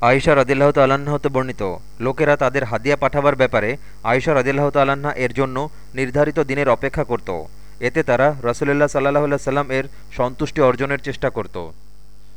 আয়েশা রদিল্লাহ তাল্লাহ্ন হতে বর্ণিত। লোকেরা তাদের হাদিয়া পাঠাবার ব্যাপারে আয়েশা রদিল্লাহ তাল্লাহ্না এর জন্য নির্ধারিত দিনের অপেক্ষা করত। এতে তারা রসুলুল্লাহ সাল্লাহ সাল্লাম এর সন্তুষ্টি অর্জনের চেষ্টা করত।